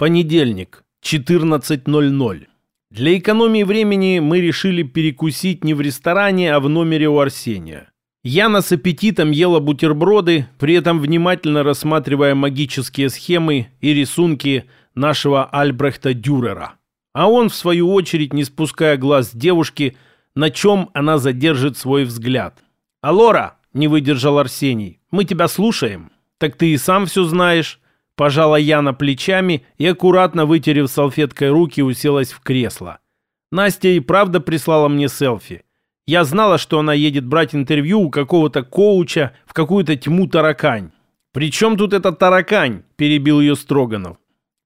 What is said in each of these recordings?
Понедельник, 14.00. Для экономии времени мы решили перекусить не в ресторане, а в номере у Арсения. Яна с аппетитом ела бутерброды, при этом внимательно рассматривая магические схемы и рисунки нашего Альбрехта Дюрера. А он, в свою очередь, не спуская глаз девушки, на чем она задержит свой взгляд. «Алора!» – не выдержал Арсений. «Мы тебя слушаем». «Так ты и сам все знаешь». Пожала Яна плечами и, аккуратно вытерев салфеткой руки, уселась в кресло. Настя и правда прислала мне селфи. Я знала, что она едет брать интервью у какого-то коуча в какую-то тьму таракань. «При чем тут эта таракань?» – перебил ее Строганов.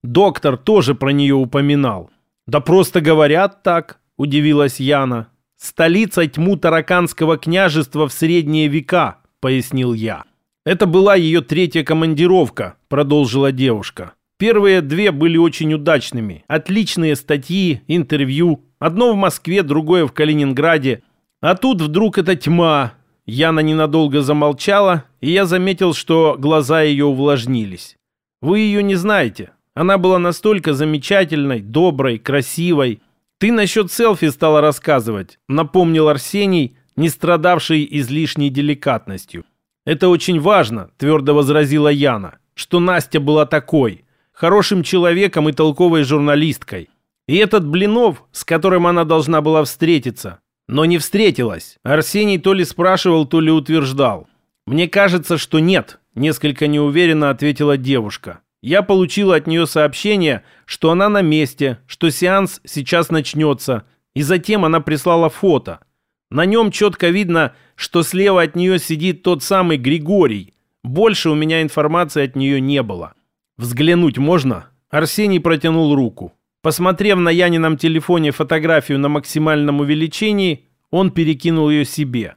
Доктор тоже про нее упоминал. «Да просто говорят так», – удивилась Яна. «Столица тьму тараканского княжества в средние века», – пояснил я. «Это была ее третья командировка», — продолжила девушка. «Первые две были очень удачными. Отличные статьи, интервью. Одно в Москве, другое в Калининграде. А тут вдруг эта тьма». Яна ненадолго замолчала, и я заметил, что глаза ее увлажнились. «Вы ее не знаете. Она была настолько замечательной, доброй, красивой. Ты насчет селфи стала рассказывать», — напомнил Арсений, не страдавший излишней деликатностью. «Это очень важно», — твердо возразила Яна, «что Настя была такой, хорошим человеком и толковой журналисткой. И этот Блинов, с которым она должна была встретиться, но не встретилась. Арсений то ли спрашивал, то ли утверждал. «Мне кажется, что нет», — несколько неуверенно ответила девушка. «Я получила от нее сообщение, что она на месте, что сеанс сейчас начнется, и затем она прислала фото. На нем четко видно, что слева от нее сидит тот самый Григорий. Больше у меня информации от нее не было. Взглянуть можно? Арсений протянул руку. Посмотрев на Янином телефоне фотографию на максимальном увеличении, он перекинул ее себе.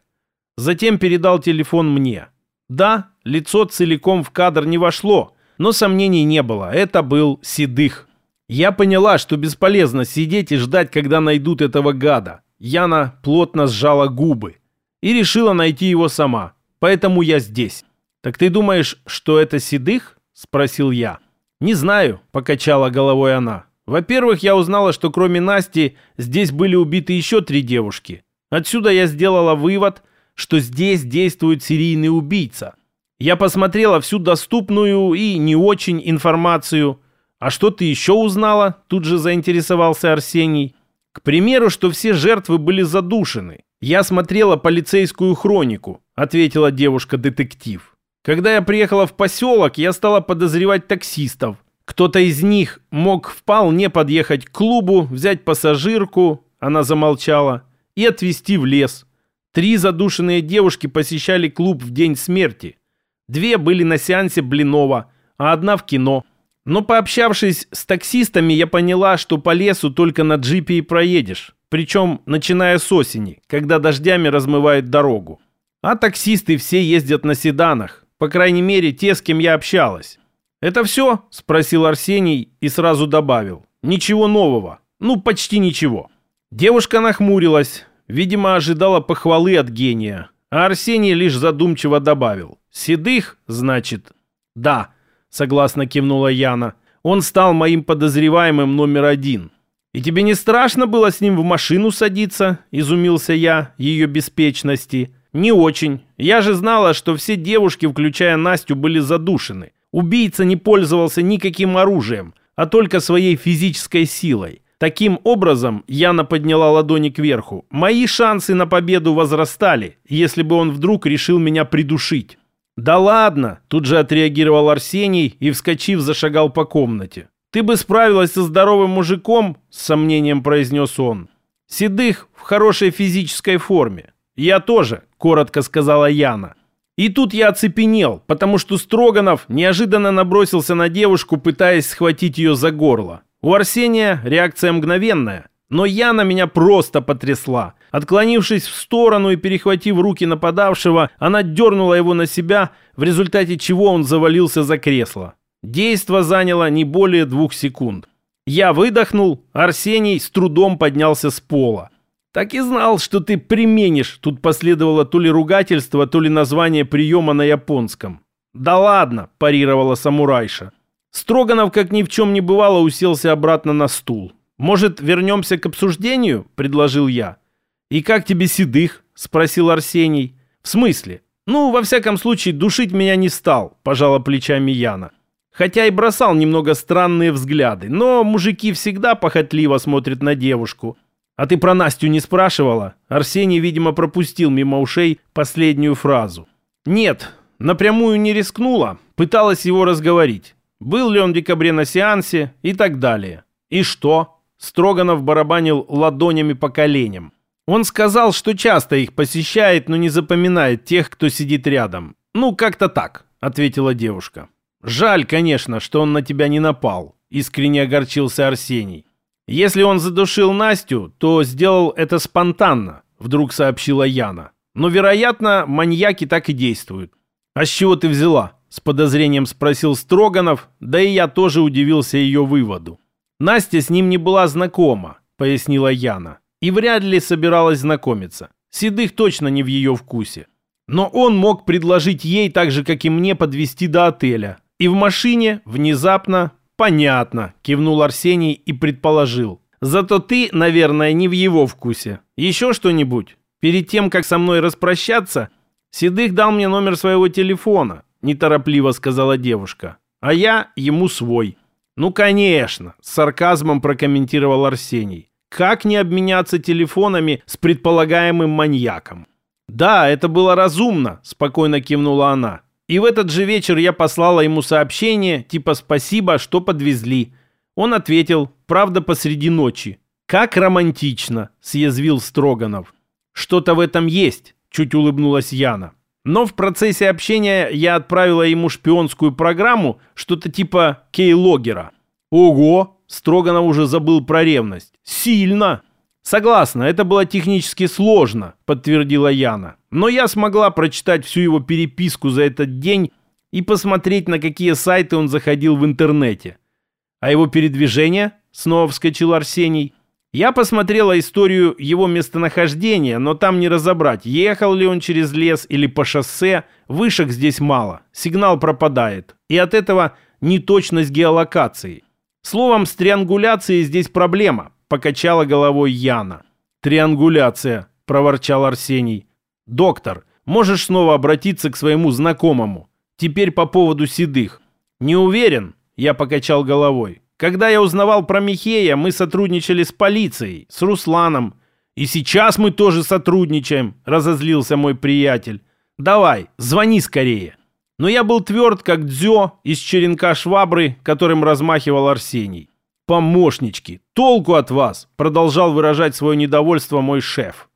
Затем передал телефон мне. Да, лицо целиком в кадр не вошло, но сомнений не было. Это был Седых. Я поняла, что бесполезно сидеть и ждать, когда найдут этого гада. Яна плотно сжала губы и решила найти его сама. Поэтому я здесь. Так ты думаешь, что это Седых? Спросил я. Не знаю, покачала головой она. Во-первых, я узнала, что кроме Насти здесь были убиты еще три девушки. Отсюда я сделала вывод, что здесь действует серийный убийца. Я посмотрела всю доступную и не очень информацию. А что ты еще узнала? Тут же заинтересовался Арсений. К примеру, что все жертвы были задушены. Я смотрела полицейскую хронику, ответила девушка-детектив. Когда я приехала в поселок, я стала подозревать таксистов. Кто-то из них мог вполне подъехать к клубу, взять пассажирку, она замолчала, и отвезти в лес. Три задушенные девушки посещали клуб в день смерти. Две были на сеансе Блинова, а одна в кино. Но пообщавшись с таксистами, я поняла, что по лесу только на джипе и проедешь. Причем начиная с осени, когда дождями размывает дорогу. А таксисты все ездят на седанах. По крайней мере, те, с кем я общалась. «Это все?» – спросил Арсений и сразу добавил. «Ничего нового. Ну, почти ничего». Девушка нахмурилась. Видимо, ожидала похвалы от гения. А Арсений лишь задумчиво добавил. «Седых, значит?» «Да», согласно кивнула Яна. Он стал моим подозреваемым номер один. «И тебе не страшно было с ним в машину садиться?» – изумился я ее беспечности. «Не очень. Я же знала, что все девушки, включая Настю, были задушены. Убийца не пользовался никаким оружием, а только своей физической силой. Таким образом, Яна подняла ладони кверху. Мои шансы на победу возрастали, если бы он вдруг решил меня придушить. «Да ладно!» – тут же отреагировал Арсений и, вскочив, зашагал по комнате. «Ты бы справилась со здоровым мужиком?» – с сомнением произнес он. «Седых в хорошей физической форме. Я тоже», – коротко сказала Яна. И тут я оцепенел, потому что Строганов неожиданно набросился на девушку, пытаясь схватить ее за горло. У Арсения реакция мгновенная, но Яна меня просто потрясла. Отклонившись в сторону и перехватив руки нападавшего, она дернула его на себя, в результате чего он завалился за кресло. Действо заняло не более двух секунд. Я выдохнул, Арсений с трудом поднялся с пола. «Так и знал, что ты применишь», тут последовало то ли ругательство, то ли название приема на японском. «Да ладно», парировала самурайша. Строганов, как ни в чем не бывало, уселся обратно на стул. «Может, вернемся к обсуждению?» – предложил я. «И как тебе седых?» – спросил Арсений. «В смысле?» «Ну, во всяком случае, душить меня не стал», – пожала плечами Яна. Хотя и бросал немного странные взгляды, но мужики всегда похотливо смотрят на девушку. «А ты про Настю не спрашивала?» Арсений, видимо, пропустил мимо ушей последнюю фразу. «Нет, напрямую не рискнула, пыталась его разговорить. Был ли он в декабре на сеансе и так далее. И что?» Строганов барабанил ладонями по коленям. Он сказал, что часто их посещает, но не запоминает тех, кто сидит рядом. «Ну, как-то так», — ответила девушка. «Жаль, конечно, что он на тебя не напал», — искренне огорчился Арсений. «Если он задушил Настю, то сделал это спонтанно», — вдруг сообщила Яна. «Но, вероятно, маньяки так и действуют». «А с чего ты взяла?» — с подозрением спросил Строганов, да и я тоже удивился ее выводу. Настя с ним не была знакома, пояснила Яна, и вряд ли собиралась знакомиться. Седых точно не в ее вкусе. Но он мог предложить ей так же, как и мне, подвести до отеля. И в машине внезапно «Понятно», — кивнул Арсений и предположил. «Зато ты, наверное, не в его вкусе. Еще что-нибудь? Перед тем, как со мной распрощаться, Седых дал мне номер своего телефона», — неторопливо сказала девушка. «А я ему свой». «Ну, конечно», — с сарказмом прокомментировал Арсений. «Как не обменяться телефонами с предполагаемым маньяком?» «Да, это было разумно», — спокойно кивнула она. «И в этот же вечер я послала ему сообщение, типа «спасибо, что подвезли». Он ответил, правда, посреди ночи. «Как романтично», — съязвил Строганов. «Что-то в этом есть», — чуть улыбнулась Яна. Но в процессе общения я отправила ему шпионскую программу, что-то типа кейлогера. Ого, Строганов уже забыл про ревность. Сильно. Согласна, это было технически сложно, подтвердила Яна. Но я смогла прочитать всю его переписку за этот день и посмотреть, на какие сайты он заходил в интернете. А его передвижение? Снова вскочил Арсений. Я посмотрела историю его местонахождения, но там не разобрать, ехал ли он через лес или по шоссе. Вышек здесь мало, сигнал пропадает. И от этого неточность геолокации. Словом, с триангуляцией здесь проблема, покачала головой Яна. Триангуляция, проворчал Арсений. Доктор, можешь снова обратиться к своему знакомому. Теперь по поводу седых. Не уверен, я покачал головой. Когда я узнавал про Михея, мы сотрудничали с полицией, с Русланом. И сейчас мы тоже сотрудничаем, разозлился мой приятель. Давай, звони скорее. Но я был тверд, как дзё из черенка швабры, которым размахивал Арсений. «Помощнички, толку от вас!» продолжал выражать свое недовольство мой шеф.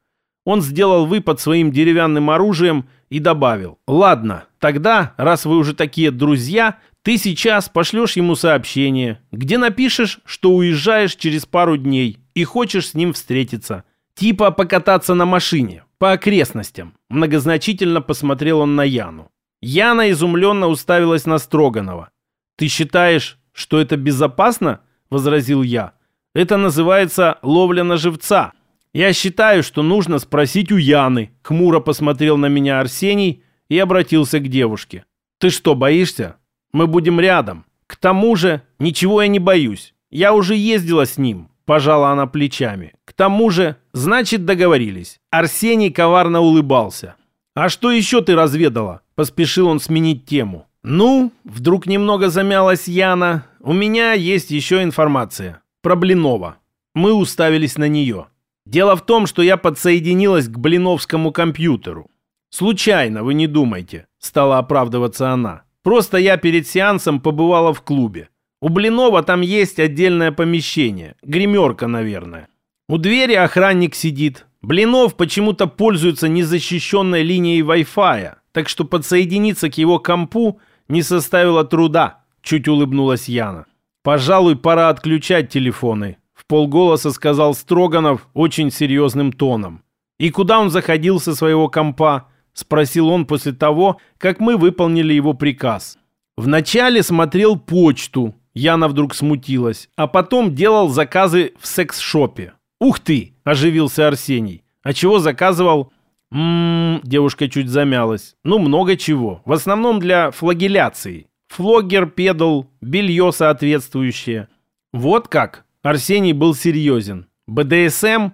Он сделал выпад своим деревянным оружием и добавил. «Ладно, тогда, раз вы уже такие друзья, ты сейчас пошлешь ему сообщение, где напишешь, что уезжаешь через пару дней и хочешь с ним встретиться. Типа покататься на машине, по окрестностям. Многозначительно посмотрел он на Яну. Яна изумленно уставилась на Строганова. «Ты считаешь, что это безопасно?» – возразил я. «Это называется ловля на живца. Я считаю, что нужно спросить у Яны». Хмуро посмотрел на меня Арсений и обратился к девушке. «Ты что, боишься? Мы будем рядом. К тому же, ничего я не боюсь. Я уже ездила с ним, пожала она плечами. К тому же, значит, договорились. Арсений коварно улыбался. А что еще ты разведала? Поспешил он сменить тему. Ну, вдруг немного замялась Яна. У меня есть еще информация. Про Блинова. Мы уставились на нее. Дело в том, что я подсоединилась к блиновскому компьютеру. Случайно, вы не думайте, стала оправдываться она. Просто я перед сеансом побывала в клубе. У Блинова там есть отдельное помещение. Гримерка, наверное. У двери охранник сидит. Блинов почему-то пользуется незащищенной линией Wi-Fi, так что подсоединиться к его компу не составило труда, чуть улыбнулась Яна. Пожалуй, пора отключать телефоны, в полголоса сказал Строганов очень серьезным тоном. И куда он заходил со своего компа? — спросил он после того, как мы выполнили его приказ. «Вначале смотрел почту», — Яна вдруг смутилась, «а потом делал заказы в секс-шопе». «Ух ты!» — оживился Арсений. «А чего заказывал?» «Ммм...» — девушка чуть замялась. «Ну, много чего. В основном для флагеляции». флогер, педал, белье соответствующее. Вот как? Арсений был серьезен. БДСМ?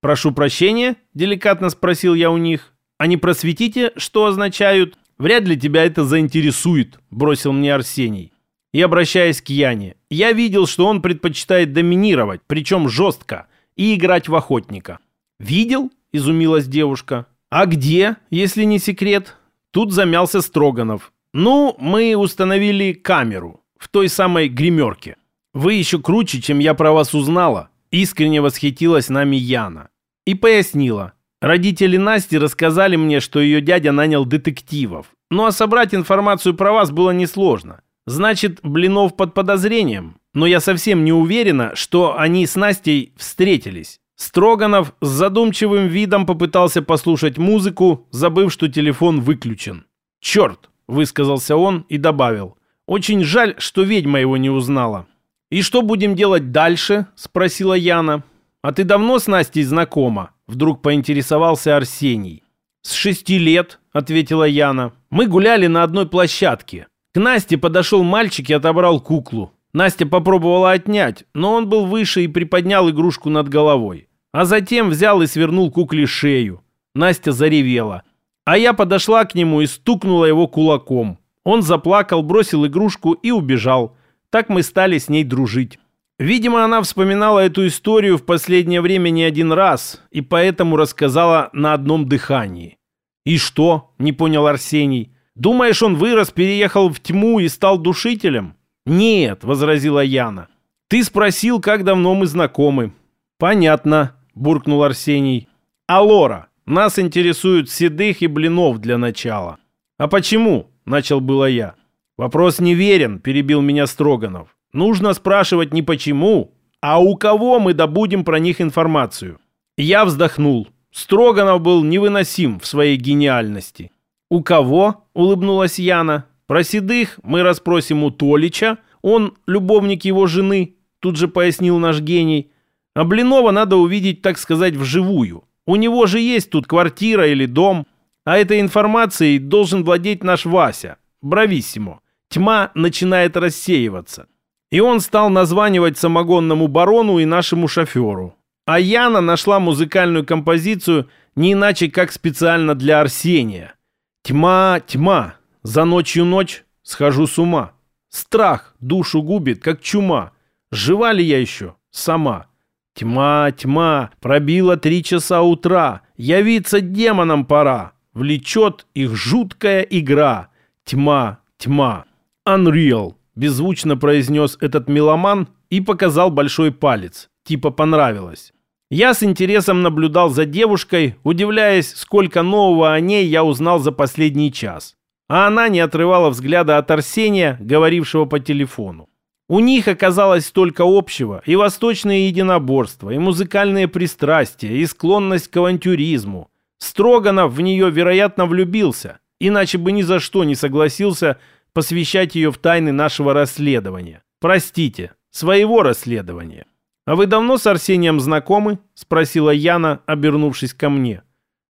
Прошу прощения, деликатно спросил я у них. А не просветите, что означают? Вряд ли тебя это заинтересует, бросил мне Арсений. И обращаясь к Яне, я видел, что он предпочитает доминировать, причем жестко, и играть в охотника. «Видел?» – изумилась девушка. «А где, если не секрет?» Тут замялся Строганов. «Ну, мы установили камеру в той самой гримерке. Вы еще круче, чем я про вас узнала», – искренне восхитилась нами Яна. И пояснила. Родители Насти рассказали мне, что ее дядя нанял детективов. Ну а собрать информацию про вас было несложно. Значит, Блинов под подозрением. Но я совсем не уверена, что они с Настей встретились. Строганов с задумчивым видом попытался послушать музыку, забыв, что телефон выключен. «Черт!» – высказался он и добавил. «Очень жаль, что ведьма его не узнала». «И что будем делать дальше?» – спросила Яна. «А ты давно с Настей знакома?» – вдруг поинтересовался Арсений. «С шести лет», – ответила Яна. «Мы гуляли на одной площадке. К Насте подошел мальчик и отобрал куклу. Настя попробовала отнять, но он был выше и приподнял игрушку над головой. А затем взял и свернул кукле шею. Настя заревела. А я подошла к нему и стукнула его кулаком. Он заплакал, бросил игрушку и убежал. Так мы стали с ней дружить. Видимо, она вспоминала эту историю в последнее время не один раз и поэтому рассказала на одном дыхании. «И что?» – не понял Арсений. Думаешь, он вырос, переехал в тьму и стал душителем? Нет, возразила Яна. Ты спросил, как давно мы знакомы. Понятно, буркнул Арсений. А Лора, нас интересуют седых и блинов для начала. А почему? Начал было я. Вопрос неверен, перебил меня Строганов. Нужно спрашивать не почему, а у кого мы добудем про них информацию. Я вздохнул. Строганов был невыносим в своей гениальности. «У кого?» — улыбнулась Яна. «Про седых мы расспросим у Толича. Он любовник его жены», — тут же пояснил наш гений. «А Блинова надо увидеть, так сказать, вживую. У него же есть тут квартира или дом. А этой информацией должен владеть наш Вася. Брависсимо. Тьма начинает рассеиваться». И он стал названивать самогонному барону и нашему шоферу. А Яна нашла музыкальную композицию не иначе, как специально для Арсения – Тьма, тьма, за ночью ночь схожу с ума. Страх душу губит, как чума. Жива ли я еще? Сама. Тьма, тьма, пробило три часа утра. Явиться демонам пора. Влечет их жуткая игра. Тьма, тьма. Unreal, беззвучно произнес этот меломан и показал большой палец. Типа понравилось. Я с интересом наблюдал за девушкой, удивляясь, сколько нового о ней я узнал за последний час. А она не отрывала взгляда от Арсения, говорившего по телефону. У них оказалось столько общего, и восточное единоборство, и музыкальные пристрастия, и склонность к авантюризму. Строганов в нее, вероятно, влюбился, иначе бы ни за что не согласился посвящать ее в тайны нашего расследования. Простите, своего расследования. «А вы давно с Арсением знакомы?» — спросила Яна, обернувшись ко мне.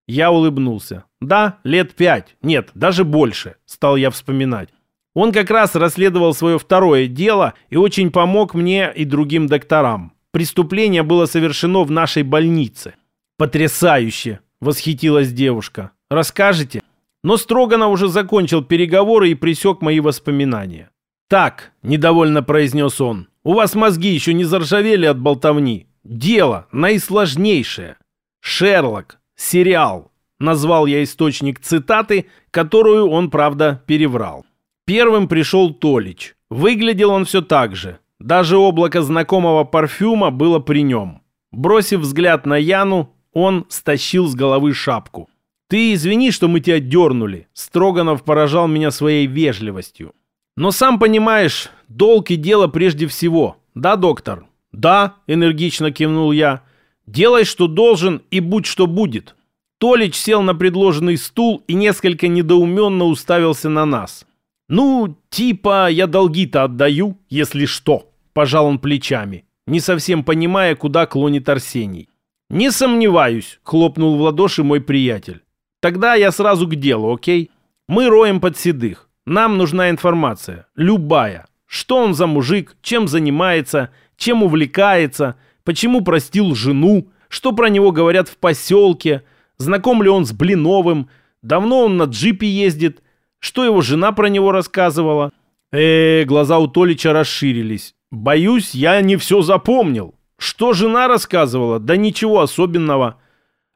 Я улыбнулся. «Да, лет пять. Нет, даже больше», — стал я вспоминать. Он как раз расследовал свое второе дело и очень помог мне и другим докторам. Преступление было совершено в нашей больнице. «Потрясающе!» — восхитилась девушка. «Расскажете?» Но Строганов уже закончил переговоры и пресек мои воспоминания. «Так», — недовольно произнес он, у вас мозги еще не заржавели от болтовни. Дело наисложнейшее. Шерлок. Сериал. Назвал я источник цитаты, которую он, правда, переврал. Первым пришел Толич. Выглядел он все так же. Даже облако знакомого парфюма было при нем. Бросив взгляд на Яну, он стащил с головы шапку. «Ты извини, что мы тебя дернули», — Строганов поражал меня своей вежливостью. Но сам понимаешь, долг и дело прежде всего. Да, доктор? Да, энергично кивнул я. Делай, что должен, и будь, что будет. Толич сел на предложенный стул и несколько недоуменно уставился на нас. «Ну, типа, я долги-то отдаю, если что», – пожал он плечами, не совсем понимая, куда клонит Арсений. «Не сомневаюсь», – хлопнул в ладоши мой приятель. «Тогда я сразу к делу, окей? Мы роем под седых. Нам нужна информация. Любая. Что он за мужик, чем занимается, чем увлекается, почему простил жену, что про него говорят в поселке, знаком ли он с Блиновым, давно он на джипе ездит, что его жена про него рассказывала. Э, глаза у Толича расширились. Боюсь, я не все запомнил. Что жена рассказывала? Да ничего особенного.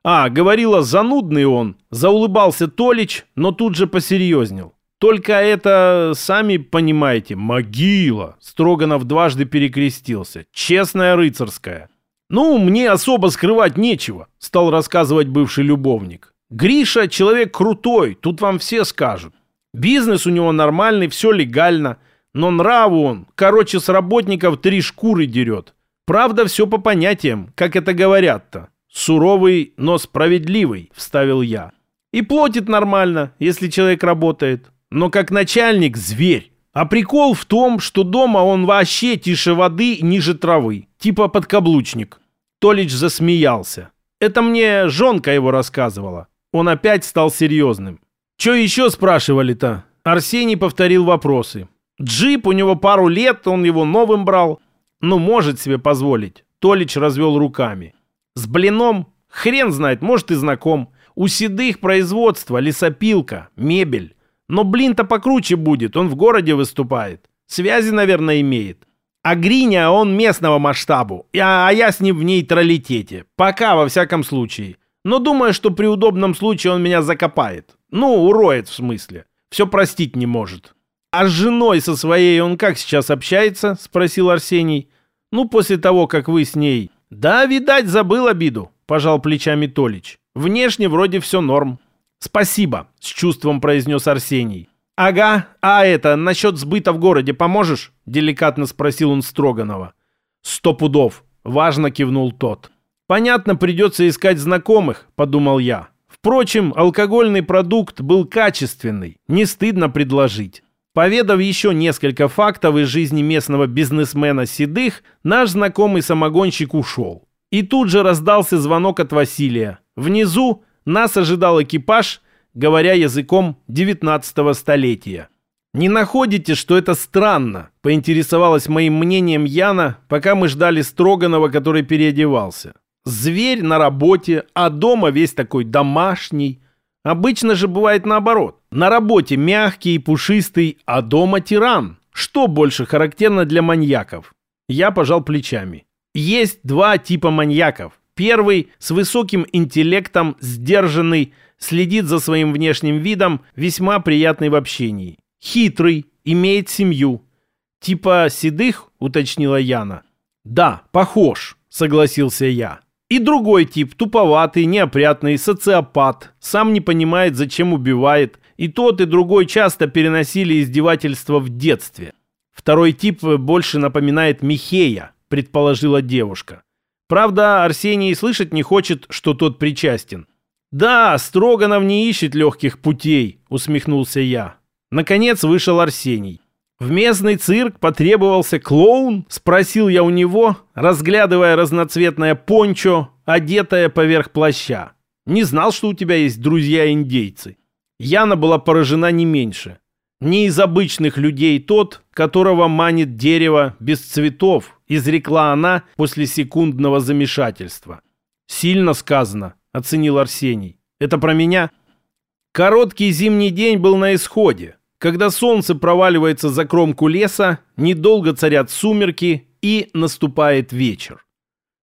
А, говорила, занудный он. Заулыбался Толич, но тут же посерьезнел. Только это, сами понимаете, могила. Строганов дважды перекрестился. Честная рыцарская. Ну, мне особо скрывать нечего, стал рассказывать бывший любовник. Гриша человек крутой, тут вам все скажут. Бизнес у него нормальный, все легально. Но нраву он, короче, с работников три шкуры дерет. Правда, все по понятиям, как это говорят-то. Суровый, но справедливый, вставил я. И платит нормально, если человек работает но как начальник зверь. А прикол в том, что дома он вообще тише воды, ниже травы, типа подкаблучник. Толич засмеялся. Это мне жонка его рассказывала. Он опять стал серьезным. Че еще спрашивали-то? Арсений повторил вопросы. Джип у него пару лет, он его новым брал. Ну, может себе позволить. Толич развел руками. С блином? Хрен знает, может и знаком. У седых производство, лесопилка, мебель. Но блин-то покруче будет, он в городе выступает. Связи, наверное, имеет. А Гриня, он местного масштабу, а, а я с ним в нейтралитете. Пока, во всяком случае. Но думаю, что при удобном случае он меня закопает. Ну, уроет в смысле. Все простить не может. А с женой со своей он как сейчас общается? Спросил Арсений. Ну, после того, как вы с ней... Да, видать, забыл обиду, пожал плечами Толич. Внешне вроде все норм. «Спасибо», — с чувством произнес Арсений. «Ага, а это, насчет сбыта в городе поможешь?» — деликатно спросил он Строганова. «Сто пудов», — важно кивнул тот. «Понятно, придется искать знакомых», — подумал я. Впрочем, алкогольный продукт был качественный, не стыдно предложить. Поведав еще несколько фактов из жизни местного бизнесмена Седых, наш знакомый самогонщик ушел. И тут же раздался звонок от Василия. Внизу нас ожидал экипаж, говоря языком 19 столетия. «Не находите, что это странно?» – поинтересовалась моим мнением Яна, пока мы ждали Строганова, который переодевался. «Зверь на работе, а дома весь такой домашний. Обычно же бывает наоборот. На работе мягкий и пушистый, а дома тиран. Что больше характерно для маньяков?» Я пожал плечами. Есть два типа маньяков. Первый с высоким интеллектом, сдержанный, следит за своим внешним видом, весьма приятный в общении. Хитрый, имеет семью. Типа седых, уточнила Яна. Да, похож, согласился я. И другой тип, туповатый, неопрятный, социопат, сам не понимает, зачем убивает. И тот, и другой часто переносили издевательства в детстве. Второй тип больше напоминает Михея, предположила девушка. Правда, Арсений слышать не хочет, что тот причастен. «Да, Строганов не ищет легких путей», — усмехнулся я. Наконец вышел Арсений. «В местный цирк потребовался клоун?» — спросил я у него, разглядывая разноцветное пончо, одетое поверх плаща. «Не знал, что у тебя есть друзья-индейцы». Яна была поражена не меньше. Не из обычных людей тот, которого манит дерево без цветов, изрекла она после секундного замешательства. Сильно сказано, оценил Арсений. Это про меня? Короткий зимний день был на исходе. Когда солнце проваливается за кромку леса, недолго царят сумерки и наступает вечер.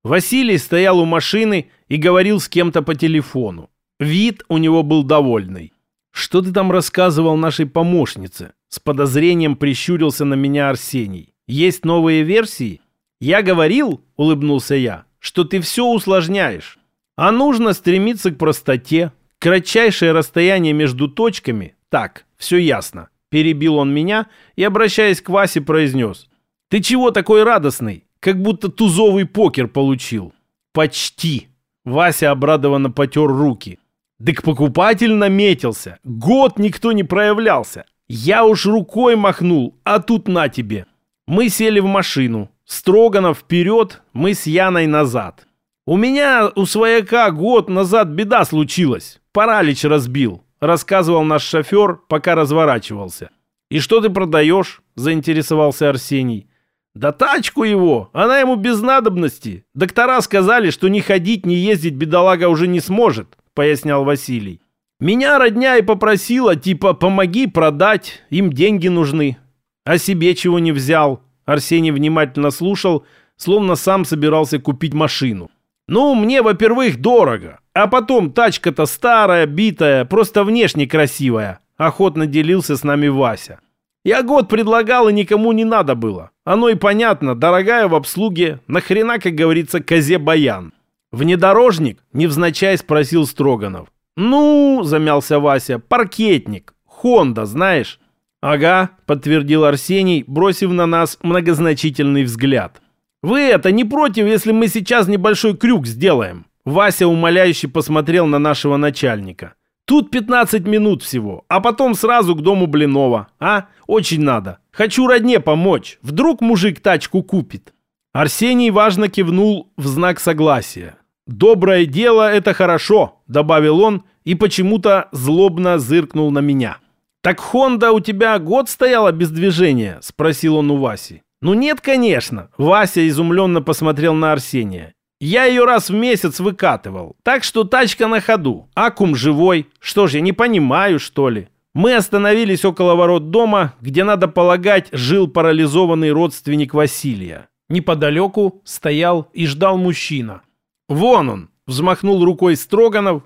Василий стоял у машины и говорил с кем-то по телефону. Вид у него был довольный. «Что ты там рассказывал нашей помощнице?» С подозрением прищурился на меня Арсений. «Есть новые версии?» «Я говорил», — улыбнулся я, — «что ты все усложняешь. А нужно стремиться к простоте. Кратчайшее расстояние между точками. Так, все ясно». Перебил он меня и, обращаясь к Васе, произнес. «Ты чего такой радостный? Как будто тузовый покер получил». «Почти». Вася обрадованно потер руки. Дык покупатель наметился. Год никто не проявлялся. Я уж рукой махнул, а тут на тебе. Мы сели в машину. Строганов вперед, мы с Яной назад. У меня у свояка год назад беда случилась. Паралич разбил, рассказывал наш шофер, пока разворачивался. «И что ты продаешь?» – заинтересовался Арсений. «Да тачку его! Она ему без надобности. Доктора сказали, что ни ходить, ни ездить бедолага уже не сможет», – пояснял Василий. «Меня родня и попросила, типа, помоги продать, им деньги нужны. А себе чего не взял?» Арсений внимательно слушал, словно сам собирался купить машину. «Ну, мне, во-первых, дорого. А потом тачка-то старая, битая, просто внешне красивая», – охотно делился с нами Вася. Я год предлагал, и никому не надо было. Оно и понятно, дорогая в обслуге, нахрена, как говорится, козе баян. Внедорожник? Невзначай спросил Строганов. Ну, замялся Вася, паркетник. Хонда, знаешь? Ага, подтвердил Арсений, бросив на нас многозначительный взгляд. Вы это не против, если мы сейчас небольшой крюк сделаем? Вася умоляюще посмотрел на нашего начальника. Тут 15 минут всего, а потом сразу к дому Блинова. А? Очень надо. Хочу родне помочь. Вдруг мужик тачку купит. Арсений важно кивнул в знак согласия. «Доброе дело – это хорошо», – добавил он и почему-то злобно зыркнул на меня. «Так Хонда у тебя год стояла без движения?» – спросил он у Васи. «Ну нет, конечно». Вася изумленно посмотрел на Арсения. Я ее раз в месяц выкатывал. Так что тачка на ходу. Аккум живой. Что ж, я не понимаю, что ли? Мы остановились около ворот дома, где, надо полагать, жил парализованный родственник Василия. Неподалеку стоял и ждал мужчина. «Вон он!» – взмахнул рукой Строганов,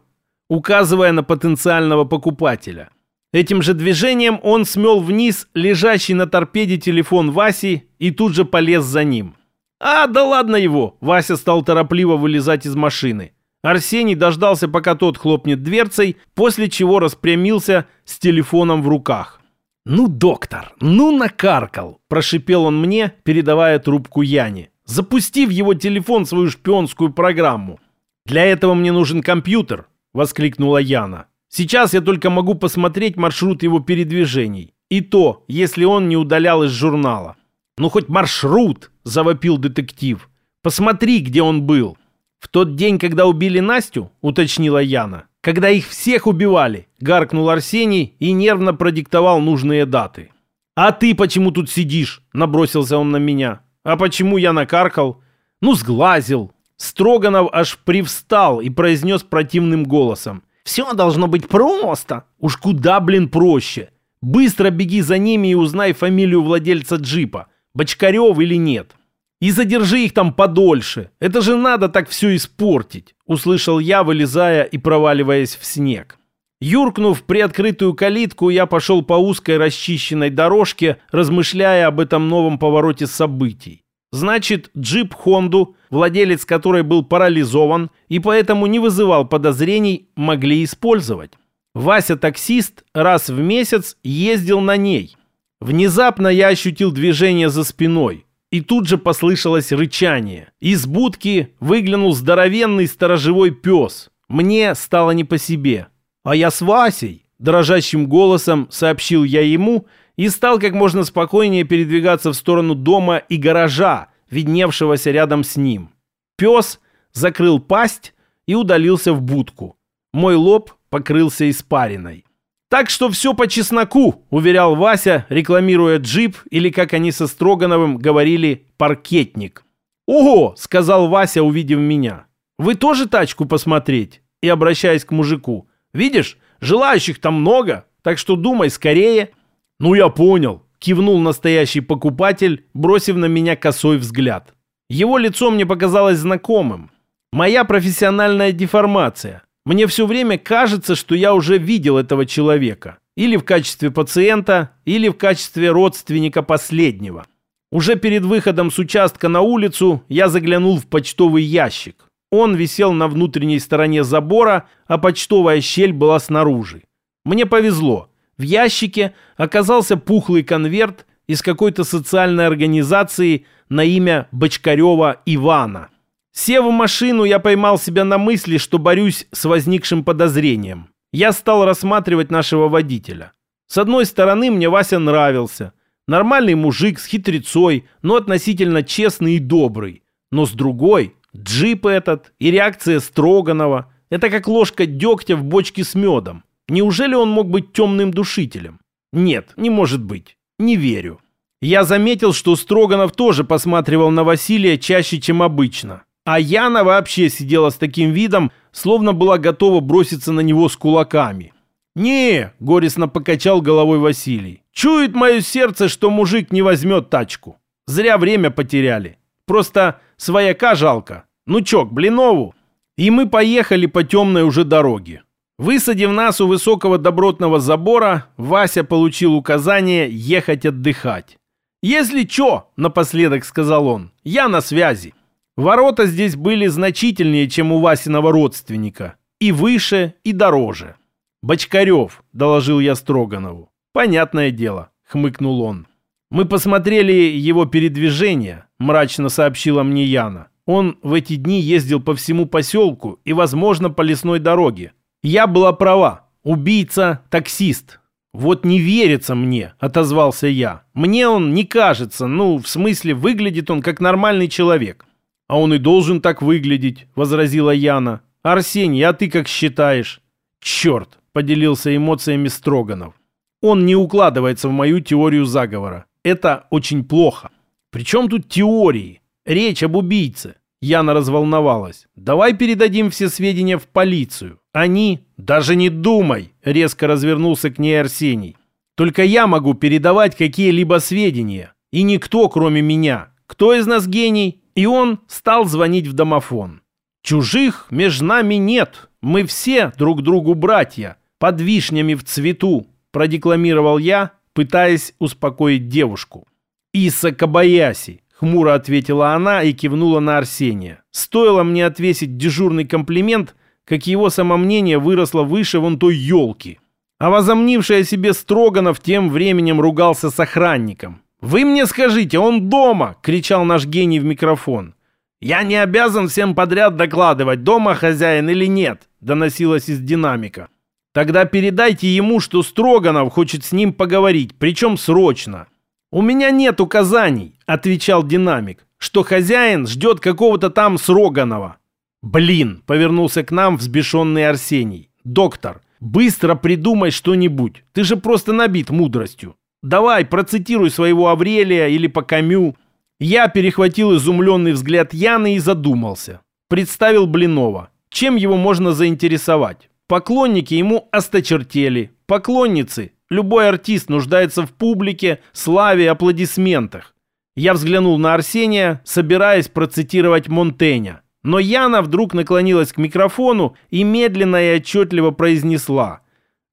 указывая на потенциального покупателя. Этим же движением он смел вниз лежащий на торпеде телефон Васи и тут же полез за ним. «А, да ладно его!» Вася стал торопливо вылезать из машины. Арсений дождался, пока тот хлопнет дверцей, после чего распрямился с телефоном в руках. «Ну, доктор, ну накаркал!» – прошипел он мне, передавая трубку Яне. «Запусти в его телефон свою шпионскую программу». «Для этого мне нужен компьютер», – воскликнула Яна. «Сейчас я только могу посмотреть маршрут его передвижений. И то, если он не удалял из журнала». «Ну, хоть маршрут!» – завопил детектив. «Посмотри, где он был!» «В тот день, когда убили Настю?» – уточнила Яна. «Когда их всех убивали!» – гаркнул Арсений и нервно продиктовал нужные даты. «А ты почему тут сидишь?» – набросился он на меня. «А почему я накаркал?» «Ну, сглазил!» Строганов аж привстал и произнес противным голосом. «Все должно быть просто!» «Уж куда, блин, проще!» «Быстро беги за ними и узнай фамилию владельца джипа. Бочкарев или нет. И задержи их там подольше. Это же надо так все испортить, услышал я, вылезая и проваливаясь в снег. Юркнув приоткрытую калитку, я пошел по узкой расчищенной дорожке, размышляя об этом новом повороте событий. Значит, джип Хонду, владелец которой был парализован и поэтому не вызывал подозрений, могли использовать. Вася-таксист раз в месяц ездил на ней – Внезапно я ощутил движение за спиной, и тут же послышалось рычание. Из будки выглянул здоровенный сторожевой пес. Мне стало не по себе. «А я с Васей!» – дрожащим голосом сообщил я ему и стал как можно спокойнее передвигаться в сторону дома и гаража, видневшегося рядом с ним. Пес закрыл пасть и удалился в будку. Мой лоб покрылся испариной. Так что все по чесноку, уверял Вася, рекламируя джип или, как они со Строгановым говорили, паркетник. «Ого!» — сказал Вася, увидев меня. «Вы тоже тачку посмотреть?» И обращаясь к мужику. «Видишь, желающих там много, так что думай скорее». «Ну я понял», — кивнул настоящий покупатель, бросив на меня косой взгляд. Его лицо мне показалось знакомым. Моя профессиональная деформация. Мне все время кажется, что я уже видел этого человека. Или в качестве пациента, или в качестве родственника последнего. Уже перед выходом с участка на улицу я заглянул в почтовый ящик. Он висел на внутренней стороне забора, а почтовая щель была снаружи. Мне повезло. В ящике оказался пухлый конверт из какой-то социальной организации на имя Бочкарева Ивана. Сев в машину, я поймал себя на мысли, что борюсь с возникшим подозрением. Я стал рассматривать нашего водителя. С одной стороны, мне Вася нравился. Нормальный мужик с хитрецой, но относительно честный и добрый. Но с другой, джип этот и реакция Строганова – это как ложка дегтя в бочке с медом. Неужели он мог быть темным душителем? Нет, не может быть. Не верю. Я заметил, что Строганов тоже посматривал на Василия чаще, чем обычно. А Яна вообще сидела с таким видом, словно была готова броситься на него с кулаками. «Не!» – горестно покачал головой Василий. «Чует мое сердце, что мужик не возьмет тачку. Зря время потеряли. Просто свояка жалко. Ну чё, к Блинову?» И мы поехали по темной уже дороге. Высадив нас у высокого добротного забора, Вася получил указание ехать отдыхать. «Если чё», — напоследок сказал он, — «я на связи». Ворота здесь были значительнее, чем у Васиного родственника. И выше, и дороже. «Бочкарев», — доложил я Строганову. «Понятное дело», — хмыкнул он. «Мы посмотрели его передвижение», — мрачно сообщила мне Яна. «Он в эти дни ездил по всему поселку и, возможно, по лесной дороге. Я была права. Убийца – таксист. «Вот не верится мне», — отозвался я. «Мне он не кажется. Ну, в смысле, выглядит он как нормальный человек». «А он и должен так выглядеть», — возразила Яна. «Арсений, а ты как считаешь?» «Черт!» поделился эмоциями Строганов. Он не укладывается в мою теорию заговора. Это очень плохо. Причем тут теории? Речь об убийце. Яна разволновалась. «Давай передадим все сведения в полицию. Они...» «Даже не думай!» — резко развернулся к ней Арсений. «Только я могу передавать какие-либо сведения. И никто, кроме меня. Кто из нас гений?» И он стал звонить в домофон. «Чужих между нами нет. Мы все друг другу братья под вишнями в цвету», продекламировал я, пытаясь успокоить девушку. «Иса Кабаяси», — хмуро ответила она и кивнула на Арсения. «Стоило мне отвесить дежурный комплимент, как его самомнение выросло выше вон той елки». А возомнивший о себе Строганов тем временем ругался с охранником. «Вы мне скажите, он дома!» — кричал наш гений в микрофон. «Я не обязан всем подряд докладывать, дома хозяин или нет», — доносилось из динамика. Тогда передайте ему, что Строганов хочет с ним поговорить, причем срочно. У меня нет указаний, отвечал динамик, что хозяин ждет какого-то там Сроганова. Блин, повернулся к нам взбешенный Арсений. Доктор, быстро придумай что-нибудь. Ты же просто набит мудростью. Давай, процитируй своего Аврелия или по Камю. Я перехватил изумленный взгляд Яны и задумался. Представил Блинова. Чем его можно заинтересовать? Поклонники ему осточертели. Поклонницы. Любой артист нуждается в публике, славе, аплодисментах. Я взглянул на Арсения, собираясь процитировать Монтеня. Но Яна вдруг наклонилась к микрофону и медленно и отчетливо произнесла.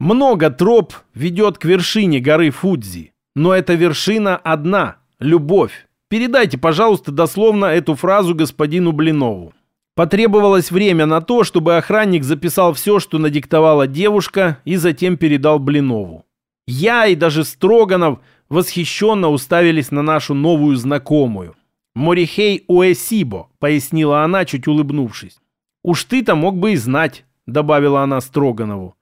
«Много троп ведет к вершине горы Фудзи. Но эта вершина одна – любовь. Передайте, пожалуйста, дословно эту фразу господину Блинову». Потребовалось время на то, чтобы охранник записал все, что надиктовала девушка, и затем передал Блинову. Я и даже Строганов восхищенно уставились на нашу новую знакомую. «Морихей Уэсибо», — пояснила она, чуть улыбнувшись. «Уж ты-то мог бы и знать», — добавила она Строганову.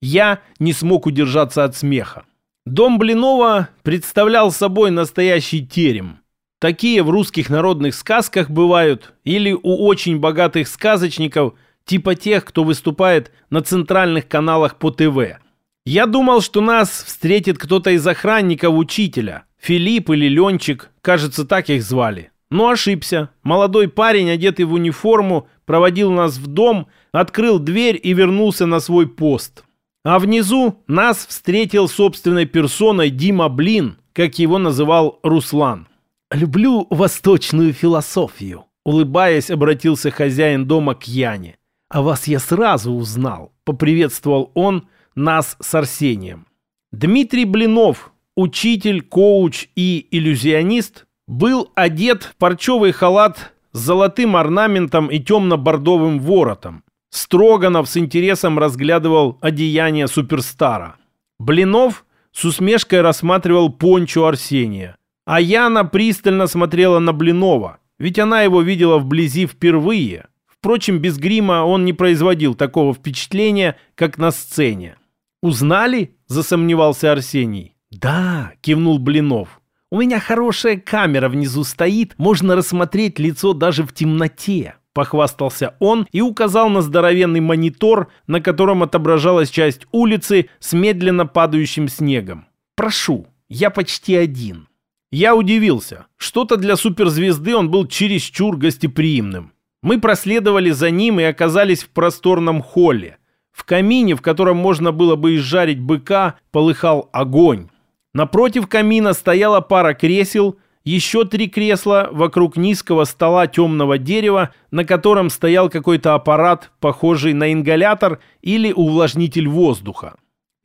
Я не смог удержаться от смеха. Дом Блинова представлял собой настоящий терем — Такие в русских народных сказках бывают или у очень богатых сказочников, типа тех, кто выступает на центральных каналах по ТВ. Я думал, что нас встретит кто-то из охранников учителя. Филипп или Ленчик, кажется, так их звали. Но ошибся. Молодой парень, одетый в униформу, проводил нас в дом, открыл дверь и вернулся на свой пост. А внизу нас встретил собственной персоной Дима Блин, как его называл Руслан. «Люблю восточную философию», — улыбаясь, обратился хозяин дома к Яне. «А вас я сразу узнал», — поприветствовал он нас с Арсением. Дмитрий Блинов, учитель, коуч и иллюзионист, был одет в парчевый халат с золотым орнаментом и темно-бордовым воротом. Строганов с интересом разглядывал одеяние суперстара. Блинов с усмешкой рассматривал пончо Арсения. А Яна пристально смотрела на Блинова, ведь она его видела вблизи впервые. Впрочем, без грима он не производил такого впечатления, как на сцене. «Узнали?» – засомневался Арсений. «Да», – кивнул Блинов. «У меня хорошая камера внизу стоит, можно рассмотреть лицо даже в темноте», – похвастался он и указал на здоровенный монитор, на котором отображалась часть улицы с медленно падающим снегом. «Прошу, я почти один. Я удивился. Что-то для суперзвезды он был чересчур гостеприимным. Мы проследовали за ним и оказались в просторном холле. В камине, в котором можно было бы изжарить быка, полыхал огонь. Напротив камина стояла пара кресел, еще три кресла вокруг низкого стола темного дерева, на котором стоял какой-то аппарат, похожий на ингалятор или увлажнитель воздуха.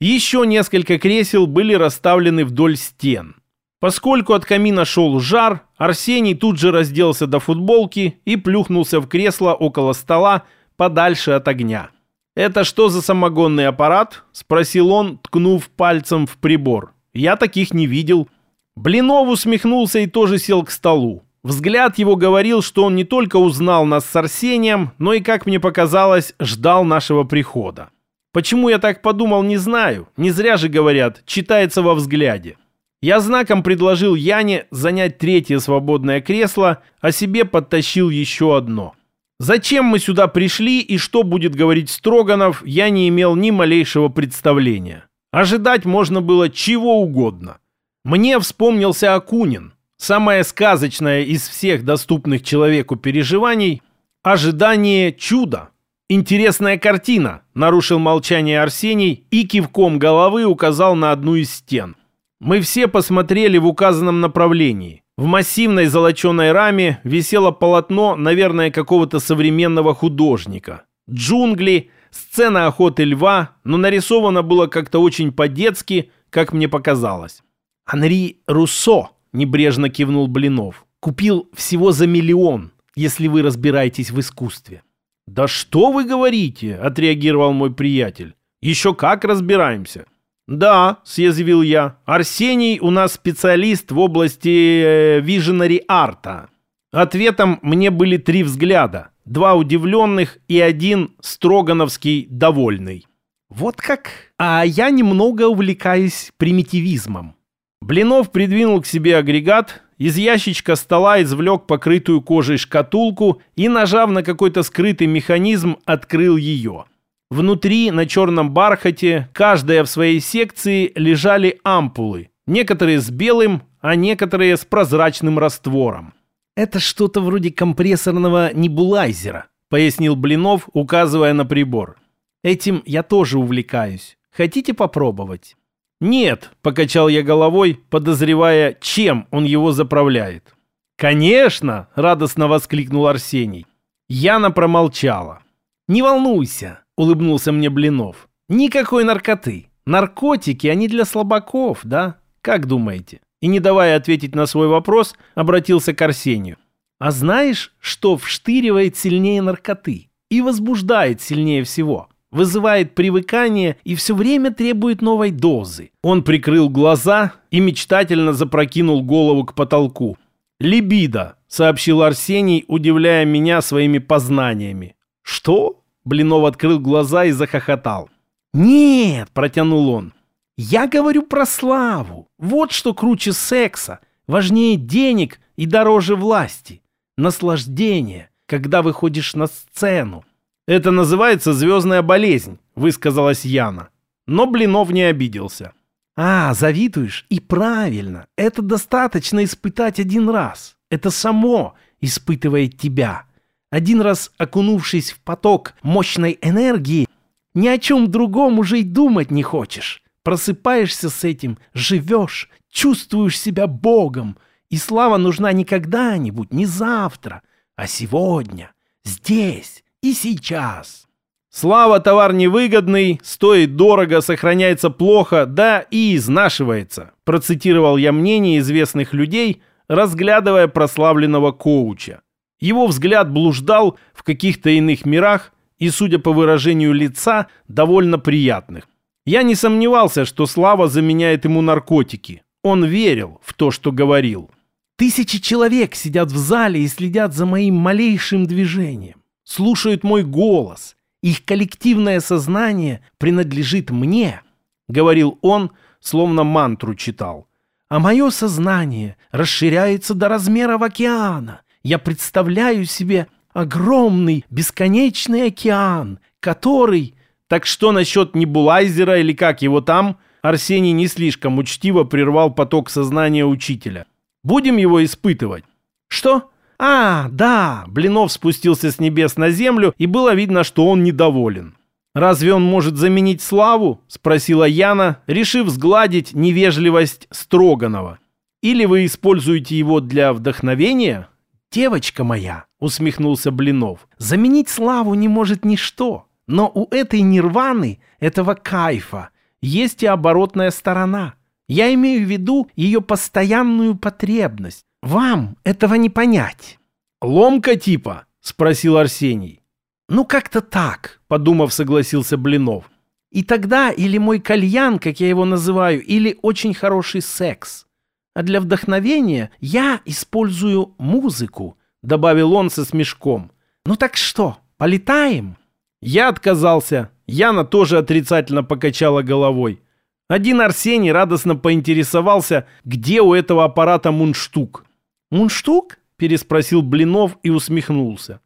Еще несколько кресел были расставлены вдоль стен. Поскольку от камина шел жар, Арсений тут же разделся до футболки и плюхнулся в кресло около стола, подальше от огня. «Это что за самогонный аппарат?» – спросил он, ткнув пальцем в прибор. «Я таких не видел». Блинов усмехнулся и тоже сел к столу. Взгляд его говорил, что он не только узнал нас с Арсением, но и, как мне показалось, ждал нашего прихода. Почему я так подумал, не знаю. Не зря же говорят, читается во взгляде. Я знаком предложил Яне занять третье свободное кресло, а себе подтащил еще одно. Зачем мы сюда пришли и что будет говорить Строганов, я не имел ни малейшего представления. Ожидать можно было чего угодно. Мне вспомнился Акунин. Самое сказочное из всех доступных человеку переживаний – ожидание чуда. Интересная картина, нарушил молчание Арсений и кивком головы указал на одну из стен. Мы все посмотрели в указанном направлении. В массивной золоченой раме висело полотно, наверное, какого-то современного художника. Джунгли, сцена охоты льва, но нарисовано было как-то очень по-детски, как мне показалось. «Анри Руссо», — небрежно кивнул Блинов, — «купил всего за миллион, если вы разбираетесь в искусстве». «Да что вы говорите?» — отреагировал мой приятель. «Еще как разбираемся. «Да», — съязвил я, — «Арсений у нас специалист в области э, виженари арта». Ответом мне были три взгляда, два удивленных и один строгановский довольный. Вот как? А я немного увлекаюсь примитивизмом. Блинов придвинул к себе агрегат, из ящичка стола извлек покрытую кожей шкатулку и, нажав на какой-то скрытый механизм, открыл ее. Внутри, на черном бархате, каждая в своей секции лежали ампулы. Некоторые с белым, а некоторые с прозрачным раствором. «Это что-то вроде компрессорного небулайзера», пояснил Блинов, указывая на прибор. «Этим я тоже увлекаюсь. Хотите попробовать?» «Нет», — покачал я головой, подозревая, чем он его заправляет. «Конечно!» — радостно воскликнул Арсений. Яна промолчала. «Не волнуйся, улыбнулся мне Блинов. Никакой наркоты. Наркотики, они для слабаков, да? Как думаете? И не давая ответить на свой вопрос, обратился к Арсению. А знаешь, что вштыривает сильнее наркоты? И возбуждает сильнее всего? Вызывает привыкание и все время требует новой дозы. Он прикрыл глаза и мечтательно запрокинул голову к потолку. «Либидо», — сообщил Арсений, удивляя меня своими познаниями. «Что?» Блинов открыл глаза и захохотал. «Нет», — протянул он, — «я говорю про славу. Вот что круче секса, важнее денег и дороже власти. Наслаждение, когда выходишь на сцену». «Это называется звездная болезнь», — высказалась Яна. Но Блинов не обиделся. «А, завидуешь? И правильно. Это достаточно испытать один раз. Это само испытывает тебя. Один раз окунувшись в поток мощной энергии, ни о чем другом уже и думать не хочешь. Просыпаешься с этим, живешь, чувствуешь себя Богом. И слава нужна не когда-нибудь, не завтра, а сегодня, здесь и сейчас. Слава товар невыгодный, стоит дорого, сохраняется плохо, да и изнашивается, процитировал я мнение известных людей, разглядывая прославленного коуча. Его взгляд блуждал в каких-то иных мирах и, судя по выражению лица, довольно приятных. Я не сомневался, что Слава заменяет ему наркотики. Он верил в то, что говорил. Тысячи человек сидят в зале и следят за моим малейшим движением. Слушают мой голос. Их коллективное сознание принадлежит мне, говорил он, словно мантру читал. А мое сознание расширяется до размеров океана я представляю себе огромный бесконечный океан, который... Так что насчет небулайзера или как его там? Арсений не слишком учтиво прервал поток сознания учителя. «Будем его испытывать». «Что?» «А, да!» Блинов спустился с небес на землю, и было видно, что он недоволен. «Разве он может заменить славу?» – спросила Яна, решив сгладить невежливость Строганова. «Или вы используете его для вдохновения?» «Девочка моя!» – усмехнулся Блинов. «Заменить славу не может ничто. Но у этой нирваны, этого кайфа, есть и оборотная сторона. Я имею в виду ее постоянную потребность. Вам этого не понять». «Ломка типа?» – спросил Арсений. «Ну, как-то так», — подумав, согласился Блинов. «И тогда или мой кальян, как я его называю, или очень хороший секс. А для вдохновения я использую музыку», — добавил он со смешком. «Ну так что, полетаем?» Я отказался. Яна тоже отрицательно покачала головой. Один Арсений радостно поинтересовался, где у этого аппарата мундштук. «Мундштук?» – переспросил Блинов и усмехнулся.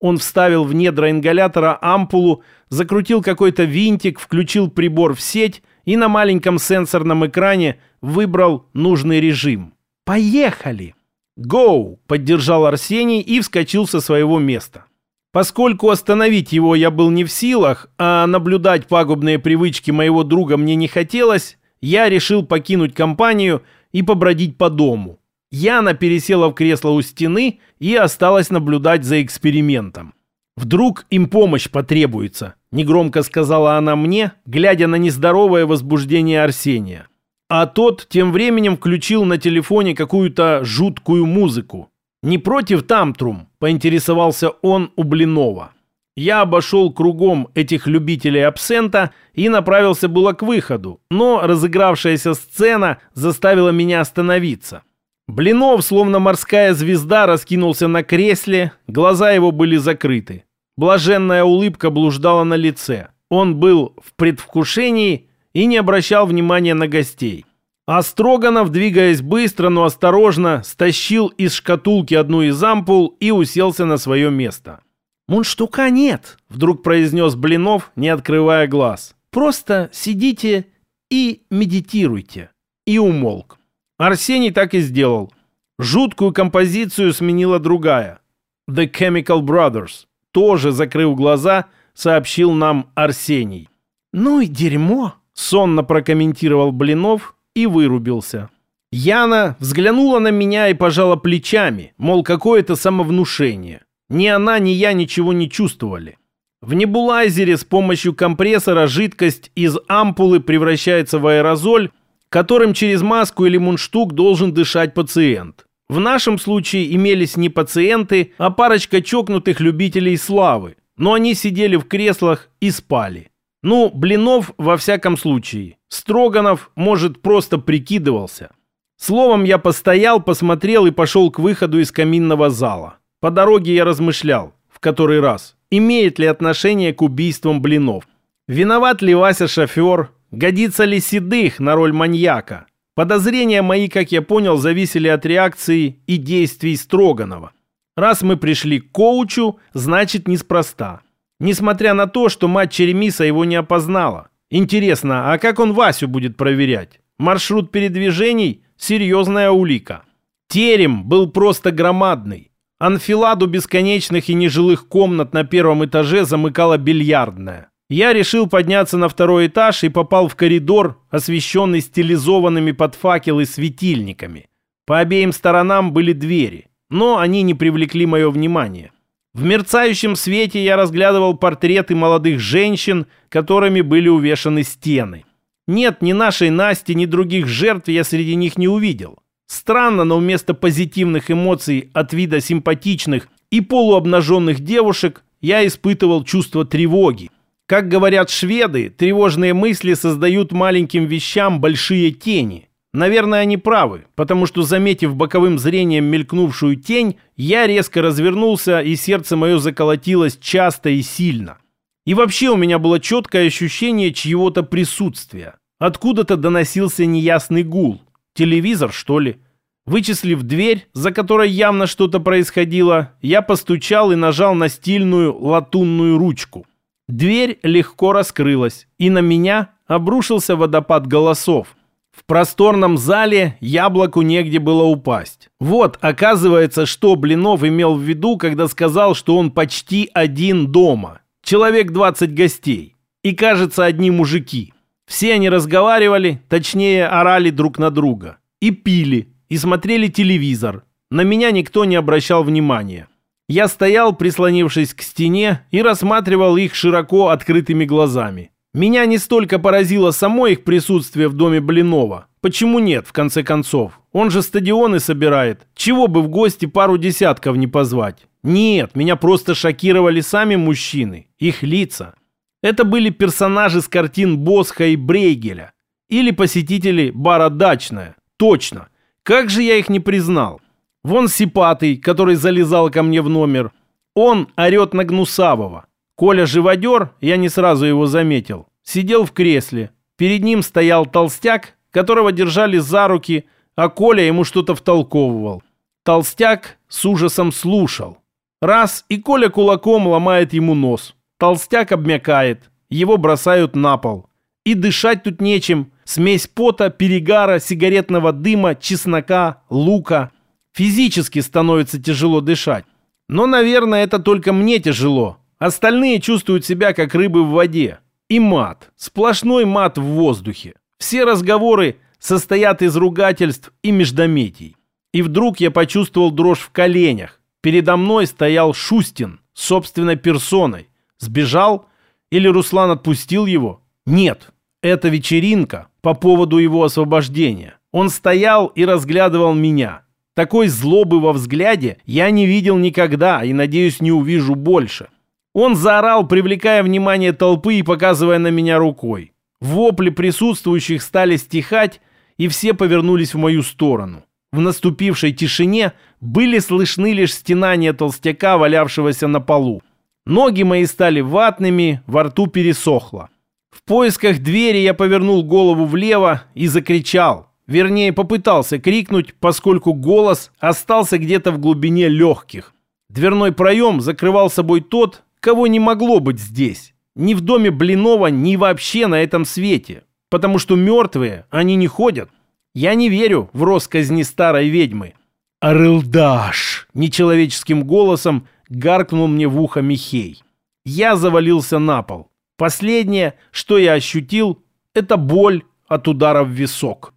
Он вставил в недра ингалятора ампулу, закрутил какой-то винтик, включил прибор в сеть и на маленьком сенсорном экране выбрал нужный режим. «Поехали!» «Гоу!» — поддержал Арсений и вскочил со своего места. Поскольку остановить его я был не в силах, а наблюдать пагубные привычки моего друга мне не хотелось, я решил покинуть компанию и побродить по дому. Яна пересела в кресло у стены и осталась наблюдать за экспериментом. «Вдруг им помощь потребуется», – негромко сказала она мне, глядя на нездоровое возбуждение Арсения. А тот тем временем включил на телефоне какую-то жуткую музыку. «Не против Тамтрум?» – поинтересовался он у Блинова. Я обошел кругом этих любителей абсента и направился было к выходу, но разыгравшаяся сцена заставила меня остановиться. Блинов, словно морская звезда, раскинулся на кресле, глаза его были закрыты. Блаженная улыбка блуждала на лице. Он был в предвкушении и не обращал внимания на гостей. А Строганов, двигаясь быстро, но осторожно, стащил из шкатулки одну из ампул и уселся на свое место. «Мундштука нет», — вдруг произнес Блинов, не открывая глаз. «Просто сидите и медитируйте». И умолк. Арсений так и сделал. Жуткую композицию сменила другая. The Chemical Brothers. Тоже, закрыв глаза, сообщил нам Арсений. «Ну и дерьмо!» — сонно прокомментировал Блинов и вырубился. Яна взглянула на меня и пожала плечами, мол, какое-то самовнушение. Ни она, ни я ничего не чувствовали. В небулайзере с помощью компрессора жидкость из ампулы превращается в аэрозоль, которым через маску или мундштук должен дышать пациент. В нашем случае имелись не пациенты, а парочка чокнутых любителей славы, но они сидели в креслах и спали. Ну, Блинов во всяком случае. Строганов, может, просто прикидывался. Словом, я постоял, посмотрел и пошел к выходу из каминного зала. По дороге я размышлял, в который раз, имеет ли отношение к убийствам Блинов. Виноват ли Вася шофер, Годится ли Седых на роль маньяка? Подозрения мои, как я понял, зависели от реакции и действий Строганова. Раз мы пришли к коучу, значит неспроста. Несмотря на то, что мать Черемиса его не опознала. Интересно, а как он Васю будет проверять? Маршрут передвижений – серьезная улика. Терем был просто громадный. Анфиладу бесконечных и нежилых комнат на первом этаже замыкала бильярдная. Я решил подняться на второй этаж и попал в коридор, освещенный стилизованными под факелы светильниками. По обеим сторонам были двери, но они не привлекли мое внимание. В мерцающем свете я разглядывал портреты молодых женщин, которыми были увешаны стены. Нет, ни нашей Насти, ни других жертв я среди них не увидел. Странно, но вместо позитивных эмоций от вида симпатичных и полуобнаженных девушек я испытывал чувство тревоги. Как говорят шведы, тревожные мысли создают маленьким вещам большие тени. Наверное, они правы, потому что, заметив боковым зрением мелькнувшую тень, я резко развернулся, и сердце мое заколотилось часто и сильно. И вообще у меня было четкое ощущение чьего-то присутствия. Откуда-то доносился неясный гул. Телевизор, что ли? Вычислив дверь, за которой явно что-то происходило, я постучал и нажал на стильную латунную ручку. Дверь легко раскрылась, и на меня, обрушился водопад голосов. В просторном зале яблоку негде было упасть. Вот, оказывается, что Блинов имел в виду, когда сказал, что он почти один дома. Человек 20 гостей. И, кажется, одни мужики. Все они разговаривали, точнее, орали друг на друга. И пили, и смотрели телевизор. На меня никто не обращал внимания. Я стоял, прислонившись к стене, и рассматривал их широко открытыми глазами. Меня не столько поразило само их присутствие в доме Блинова. Почему нет, в конце концов? Он же стадионы собирает. Чего бы в гости пару десятков не позвать? Нет, меня просто шокировали сами мужчины, их лица. Это были персонажи с картин Босха и Брейгеля. Или посетители бара «Дачная». Точно. Как же я их не признал? Вон Сипатый, который залезал ко мне в номер. Он орет на Гнусавого. Коля живодер, я не сразу его заметил, сидел в кресле. Перед ним стоял толстяк, которого держали за руки, а Коля ему что-то втолковывал. Толстяк с ужасом слушал. Раз, и Коля кулаком ломает ему нос. Толстяк обмякает, его бросают на пол. И дышать тут нечем. Смесь пота, перегара, сигаретного дыма, чеснока, лука. Физически становится тяжело дышать. Но, наверное, это только мне тяжело. Остальные чувствуют себя как рыбы в воде. И мат. Сплошной мат в воздухе. Все разговоры состоят из ругательств и междометий. И вдруг я почувствовал дрожь в коленях. Передо мной стоял Шустин, собственной персоной. Сбежал? Или Руслан отпустил его? Нет, это вечеринка по поводу его освобождения. Он стоял и разглядывал меня. Такой злобы во взгляде я не видел никогда и, надеюсь, не увижу больше. Он заорал, привлекая внимание толпы и показывая на меня рукой. Вопли присутствующих стали стихать, и все повернулись в мою сторону. В наступившей тишине были слышны лишь стенания толстяка, валявшегося на полу. Ноги мои стали ватными, во рту пересохло. В поисках двери я повернул голову влево и закричал. Вернее, попытался крикнуть, поскольку голос остался где-то в глубине легких. Дверной проем закрывал собой тот, кого не могло быть здесь. Ни в доме Блинова, ни вообще на этом свете. Потому что мертвые, они не ходят. Я не верю в росказни старой ведьмы. «Арылдаш!» – нечеловеческим голосом гаркнул мне в ухо Михей. Я завалился на пол. Последнее, что я ощутил, это боль от удара в висок.